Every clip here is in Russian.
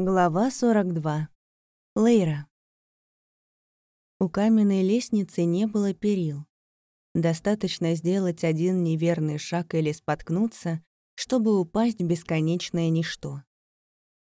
Глава 42. Лейра. У каменной лестницы не было перил. Достаточно сделать один неверный шаг или споткнуться, чтобы упасть в бесконечное ничто.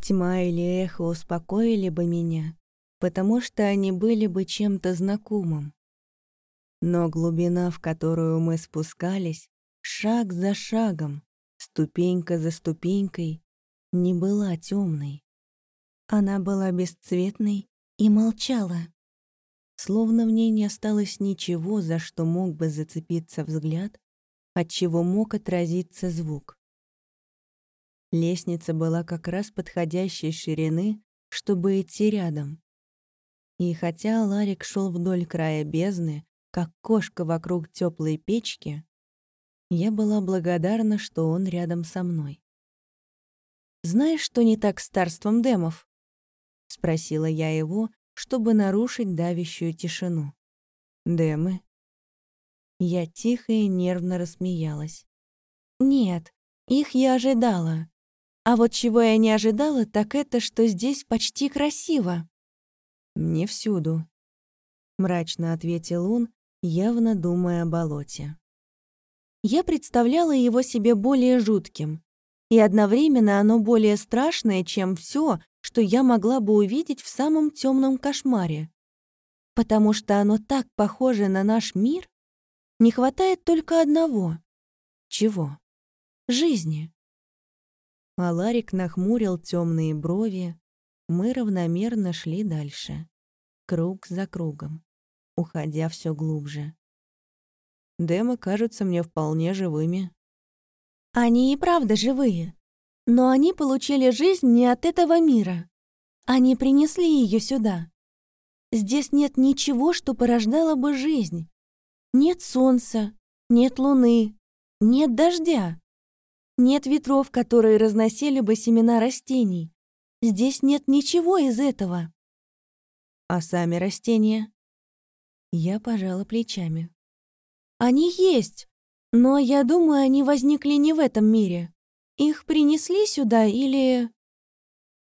Тьма или эхо успокоили бы меня, потому что они были бы чем-то знакомым. Но глубина, в которую мы спускались, шаг за шагом, ступенька за ступенькой, не была темной. Она была бесцветной и молчала. Словно в ней не осталось ничего, за что мог бы зацепиться взгляд, от чего мог отразиться звук. Лестница была как раз подходящей ширины, чтобы идти рядом. И хотя Ларик шел вдоль края бездны, как кошка вокруг теплой печки, я была благодарна, что он рядом со мной. «Знаешь, что не так с царством демов?» — спросила я его, чтобы нарушить давящую тишину. «Демы?» Я тихо и нервно рассмеялась. «Нет, их я ожидала. А вот чего я не ожидала, так это, что здесь почти красиво». «Мне всюду», — мрачно ответил он, явно думая о болоте. Я представляла его себе более жутким, и одновременно оно более страшное, чем все, что я могла бы увидеть в самом темном кошмаре. Потому что оно так похоже на наш мир, не хватает только одного. Чего? Жизни. Аларик нахмурил темные брови. Мы равномерно шли дальше. Круг за кругом, уходя все глубже. Демы кажутся мне вполне живыми. Они и правда живые. Но они получили жизнь не от этого мира. Они принесли ее сюда. Здесь нет ничего, что порождало бы жизнь. Нет солнца, нет луны, нет дождя. Нет ветров, которые разносили бы семена растений. Здесь нет ничего из этого. А сами растения? Я пожала плечами. Они есть, но я думаю, они возникли не в этом мире. Их принесли сюда или...»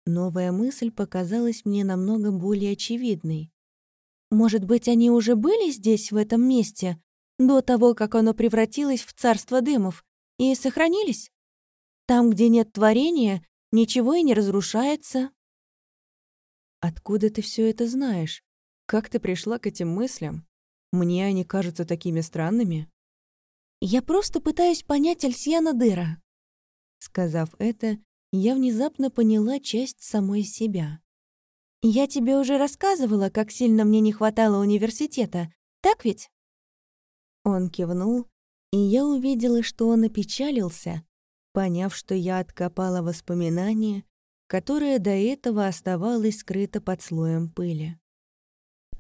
Новая мысль показалась мне намного более очевидной. «Может быть, они уже были здесь, в этом месте, до того, как оно превратилось в царство дымов, и сохранились? Там, где нет творения, ничего и не разрушается». «Откуда ты все это знаешь? Как ты пришла к этим мыслям? Мне они кажутся такими странными». «Я просто пытаюсь понять Альсьяна Дыра», Сказав это, я внезапно поняла часть самой себя. «Я тебе уже рассказывала, как сильно мне не хватало университета, так ведь?» Он кивнул, и я увидела, что он опечалился, поняв, что я откопала воспоминание, которое до этого оставалось скрыто под слоем пыли.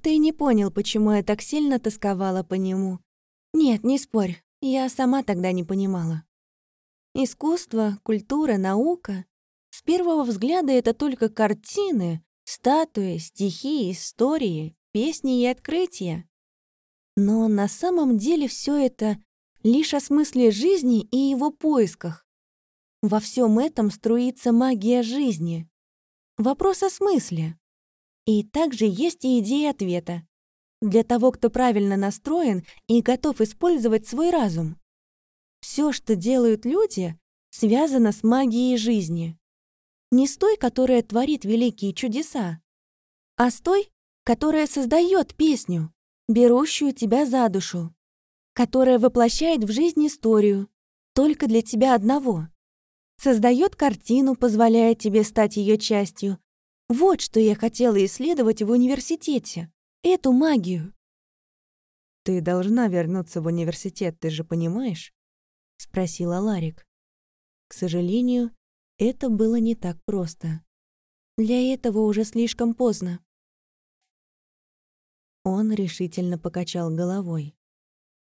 «Ты не понял, почему я так сильно тосковала по нему. Нет, не спорь, я сама тогда не понимала. Искусство, культура, наука. С первого взгляда это только картины, статуи, стихи, истории, песни и открытия. Но на самом деле все это лишь о смысле жизни и его поисках. Во всем этом струится магия жизни. Вопрос о смысле. И также есть и идея ответа. Для того, кто правильно настроен и готов использовать свой разум. Все, что делают люди, связано с магией жизни. Не с той, которая творит великие чудеса, а с той, которая создает песню, берущую тебя за душу, которая воплощает в жизнь историю, только для тебя одного. Создает картину, позволяя тебе стать ее частью. Вот что я хотела исследовать в университете. Эту магию. Ты должна вернуться в университет, ты же понимаешь? — спросила Ларик. К сожалению, это было не так просто. Для этого уже слишком поздно. Он решительно покачал головой.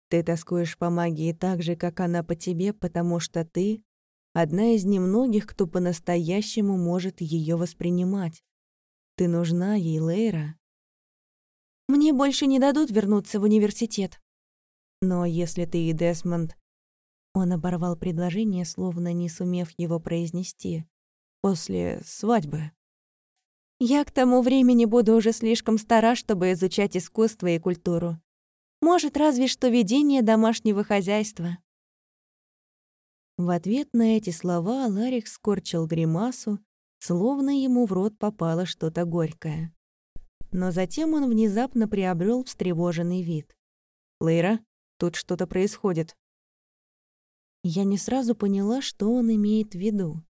«Ты тоскуешь по магии так же, как она по тебе, потому что ты — одна из немногих, кто по-настоящему может ее воспринимать. Ты нужна ей, Лейра». «Мне больше не дадут вернуться в университет». «Но если ты и Десмонд он оборвал предложение, словно не сумев его произнести. «После свадьбы». Я к тому времени буду уже слишком стара, чтобы изучать искусство и культуру. Может, разве что ведение домашнего хозяйства». В ответ на эти слова Ларик скорчил гримасу, словно ему в рот попало что-то горькое. Но затем он внезапно приобрел встревоженный вид. «Лейра, тут что-то происходит». Я не сразу поняла, что он имеет в виду.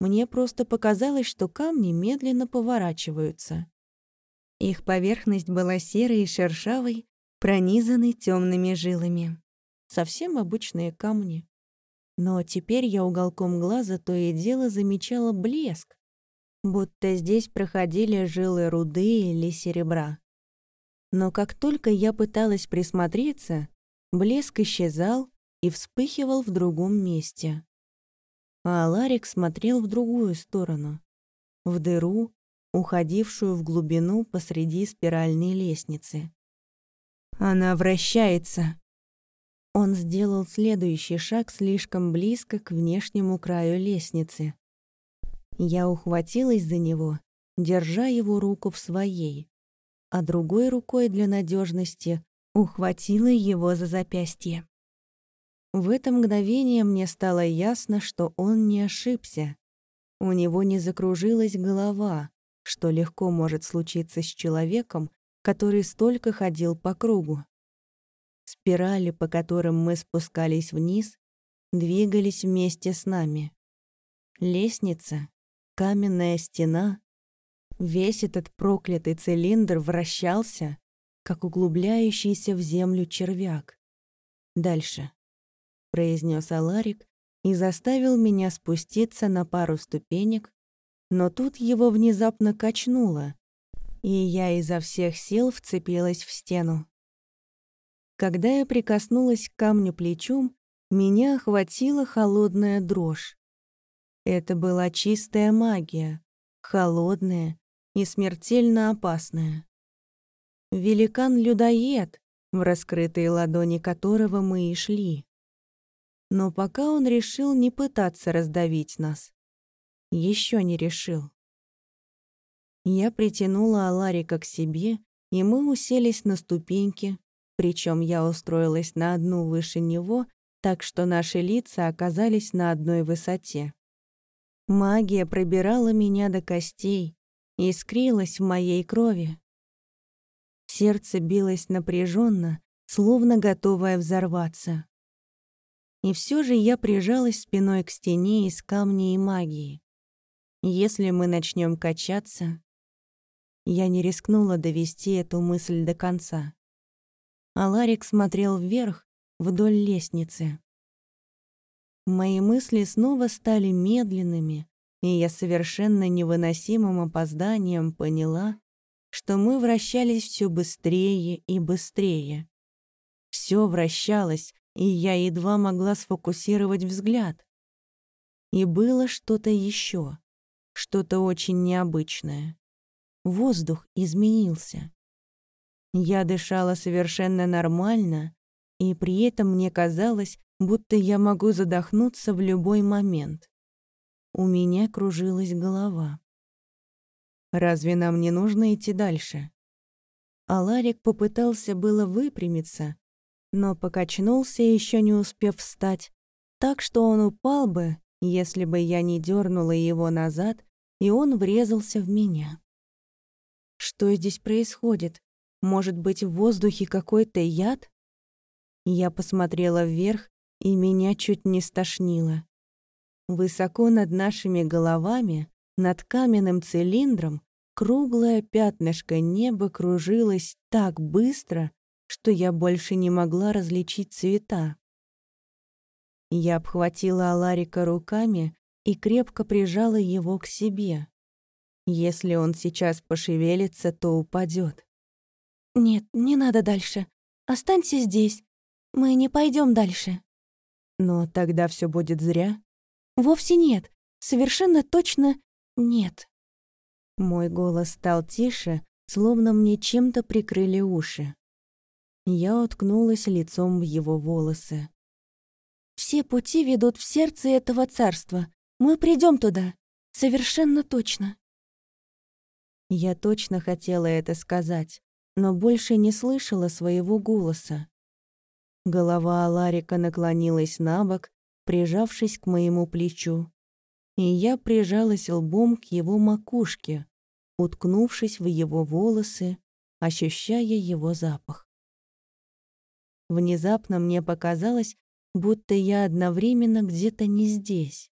Мне просто показалось, что камни медленно поворачиваются. Их поверхность была серой и шершавой, пронизанной темными жилами. Совсем обычные камни. Но теперь я уголком глаза то и дело замечала блеск, будто здесь проходили жилы руды или серебра. Но как только я пыталась присмотреться, блеск исчезал и вспыхивал в другом месте. А Аларик смотрел в другую сторону, в дыру, уходившую в глубину посреди спиральной лестницы. «Она вращается!» Он сделал следующий шаг слишком близко к внешнему краю лестницы. Я ухватилась за него, держа его руку в своей, а другой рукой для надежности ухватила его за запястье. В это мгновение мне стало ясно, что он не ошибся. У него не закружилась голова, что легко может случиться с человеком, который столько ходил по кругу. Спирали, по которым мы спускались вниз, двигались вместе с нами. Лестница, каменная стена. Весь этот проклятый цилиндр вращался, как углубляющийся в землю червяк. «Дальше», — произнес Аларик и заставил меня спуститься на пару ступенек, но тут его внезапно качнуло, и я изо всех сил вцепилась в стену. Когда я прикоснулась к камню плечом, меня охватила холодная дрожь. Это была чистая магия, холодная и смертельно опасная. Великан-людоед, в раскрытые ладони которого мы и шли. Но пока он решил не пытаться раздавить нас. Еще не решил. Я притянула Аларика к себе, и мы уселись на ступеньки, причем я устроилась на одну выше него, так что наши лица оказались на одной высоте. Магия пробирала меня до костей, искрилась в моей крови. Сердце билось напряженно, словно готовое взорваться. И все же я прижалась спиной к стене из камней и магии. Если мы начнем качаться... Я не рискнула довести эту мысль до конца. А Ларик смотрел вверх, вдоль лестницы. Мои мысли снова стали медленными, и я совершенно невыносимым опозданием поняла, что мы вращались все быстрее и быстрее. Все вращалось, и я едва могла сфокусировать взгляд. И было что-то еще, что-то очень необычное. Воздух изменился. Я дышала совершенно нормально, и при этом мне казалось, будто я могу задохнуться в любой момент. У меня кружилась голова. Разве нам не нужно идти дальше? Аларик попытался было выпрямиться, но покачнулся, еще не успев встать, так что он упал бы, если бы я не дернула его назад, и он врезался в меня. Что здесь происходит? Может быть, в воздухе какой-то яд? Я посмотрела вверх и меня чуть не стошнило. Высоко над нашими головами, над каменным цилиндром, круглое пятнышко неба кружилось так быстро, что я больше не могла различить цвета. Я обхватила Аларика руками и крепко прижала его к себе. Если он сейчас пошевелится, то упадет. «Нет, не надо дальше. Останься здесь. Мы не пойдем дальше». Но тогда все будет зря. Вовсе нет. Совершенно точно нет. Мой голос стал тише, словно мне чем-то прикрыли уши. Я уткнулась лицом в его волосы. «Все пути ведут в сердце этого царства. Мы придем туда. Совершенно точно». Я точно хотела это сказать, но больше не слышала своего голоса. Голова Аларика наклонилась на бок, прижавшись к моему плечу, и я прижалась лбом к его макушке, уткнувшись в его волосы, ощущая его запах. Внезапно мне показалось, будто я одновременно где-то не здесь.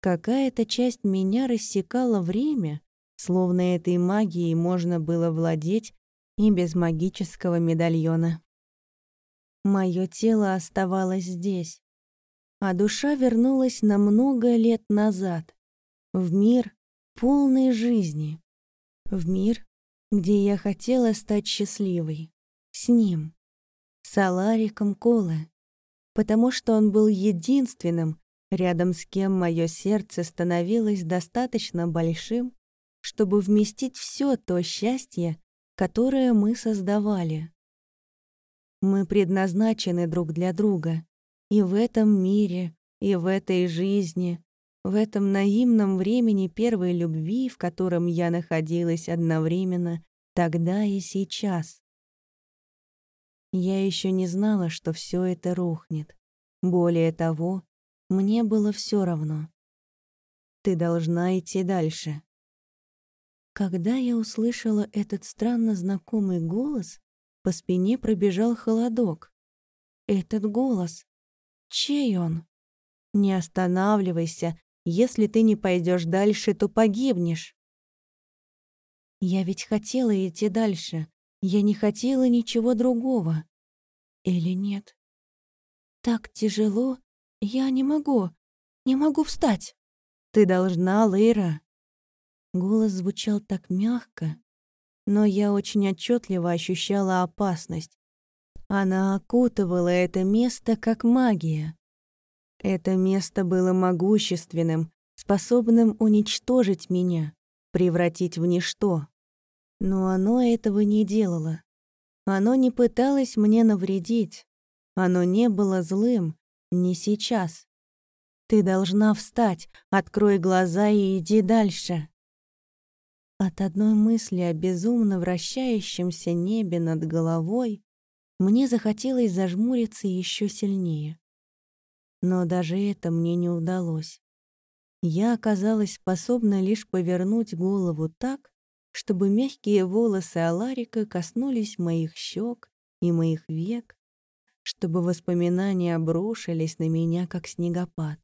Какая-то часть меня рассекала время, словно этой магией можно было владеть и без магического медальона. Мое тело оставалось здесь, а душа вернулась на много лет назад, в мир полной жизни, в мир, где я хотела стать счастливой, с ним, с Алариком Коле, потому что он был единственным, рядом с кем мое сердце становилось достаточно большим, чтобы вместить все то счастье, которое мы создавали. Мы предназначены друг для друга. И в этом мире, и в этой жизни, в этом наимном времени первой любви, в котором я находилась одновременно тогда и сейчас. Я еще не знала, что все это рухнет. Более того, мне было все равно. Ты должна идти дальше. Когда я услышала этот странно знакомый голос, по спине пробежал холодок. Этот голос. Чей он? Не останавливайся. Если ты не пойдешь дальше, то погибнешь. Я ведь хотела идти дальше. Я не хотела ничего другого. Или нет? Так тяжело. Я не могу. Не могу встать. Ты должна, Лейра. Голос звучал так мягко, но я очень отчетливо ощущала опасность. Она окутывала это место как магия. Это место было могущественным, способным уничтожить меня, превратить в ничто. Но оно этого не делало. Оно не пыталось мне навредить. Оно не было злым, не сейчас. Ты должна встать, открой глаза и иди дальше. От одной мысли о безумно вращающемся небе над головой мне захотелось зажмуриться еще сильнее. Но даже это мне не удалось. Я оказалась способна лишь повернуть голову так, чтобы мягкие волосы Аларика коснулись моих щек и моих век, чтобы воспоминания обрушились на меня, как снегопад.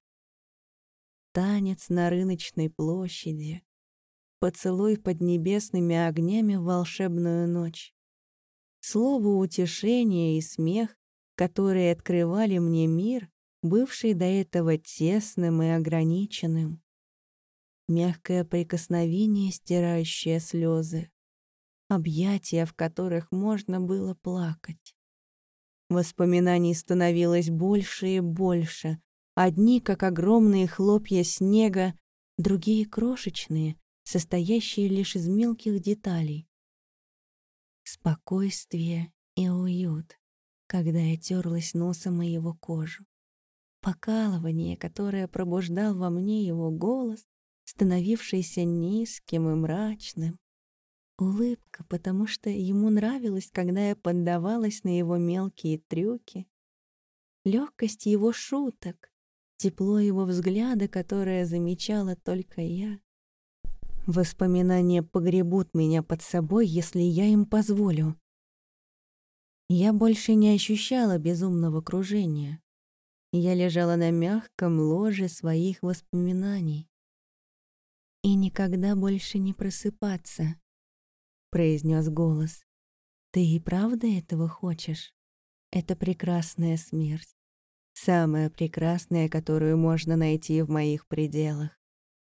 Танец на рыночной площади, поцелуй под небесными огнями в волшебную ночь. Слово утешения и смех, которые открывали мне мир, бывший до этого тесным и ограниченным. Мягкое прикосновение, стирающее слезы. Объятия, в которых можно было плакать. Воспоминаний становилось больше и больше. Одни, как огромные хлопья снега, другие крошечные, состоящие лишь из мелких деталей. Спокойствие и уют, когда я терлась носом о его кожу. Покалывание, которое пробуждал во мне его голос, становившийся низким и мрачным. Улыбка, потому что ему нравилось, когда я поддавалась на его мелкие трюки. Легкость его шуток, тепло его взгляда, которое замечала только я. Воспоминания погребут меня под собой, если я им позволю. Я больше не ощущала безумного кружения. Я лежала на мягком ложе своих воспоминаний. «И никогда больше не просыпаться», — произнес голос. «Ты и правда этого хочешь? Это прекрасная смерть. Самая прекрасная, которую можно найти в моих пределах.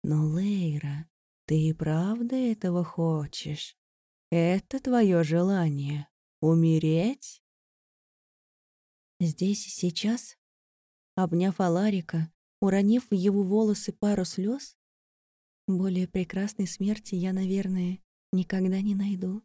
Но, Лейра, ты и правда этого хочешь? Это твое желание — умереть? Здесь и сейчас, обняв Аларика, уронив в его волосы пару слез, более прекрасной смерти я, наверное, никогда не найду.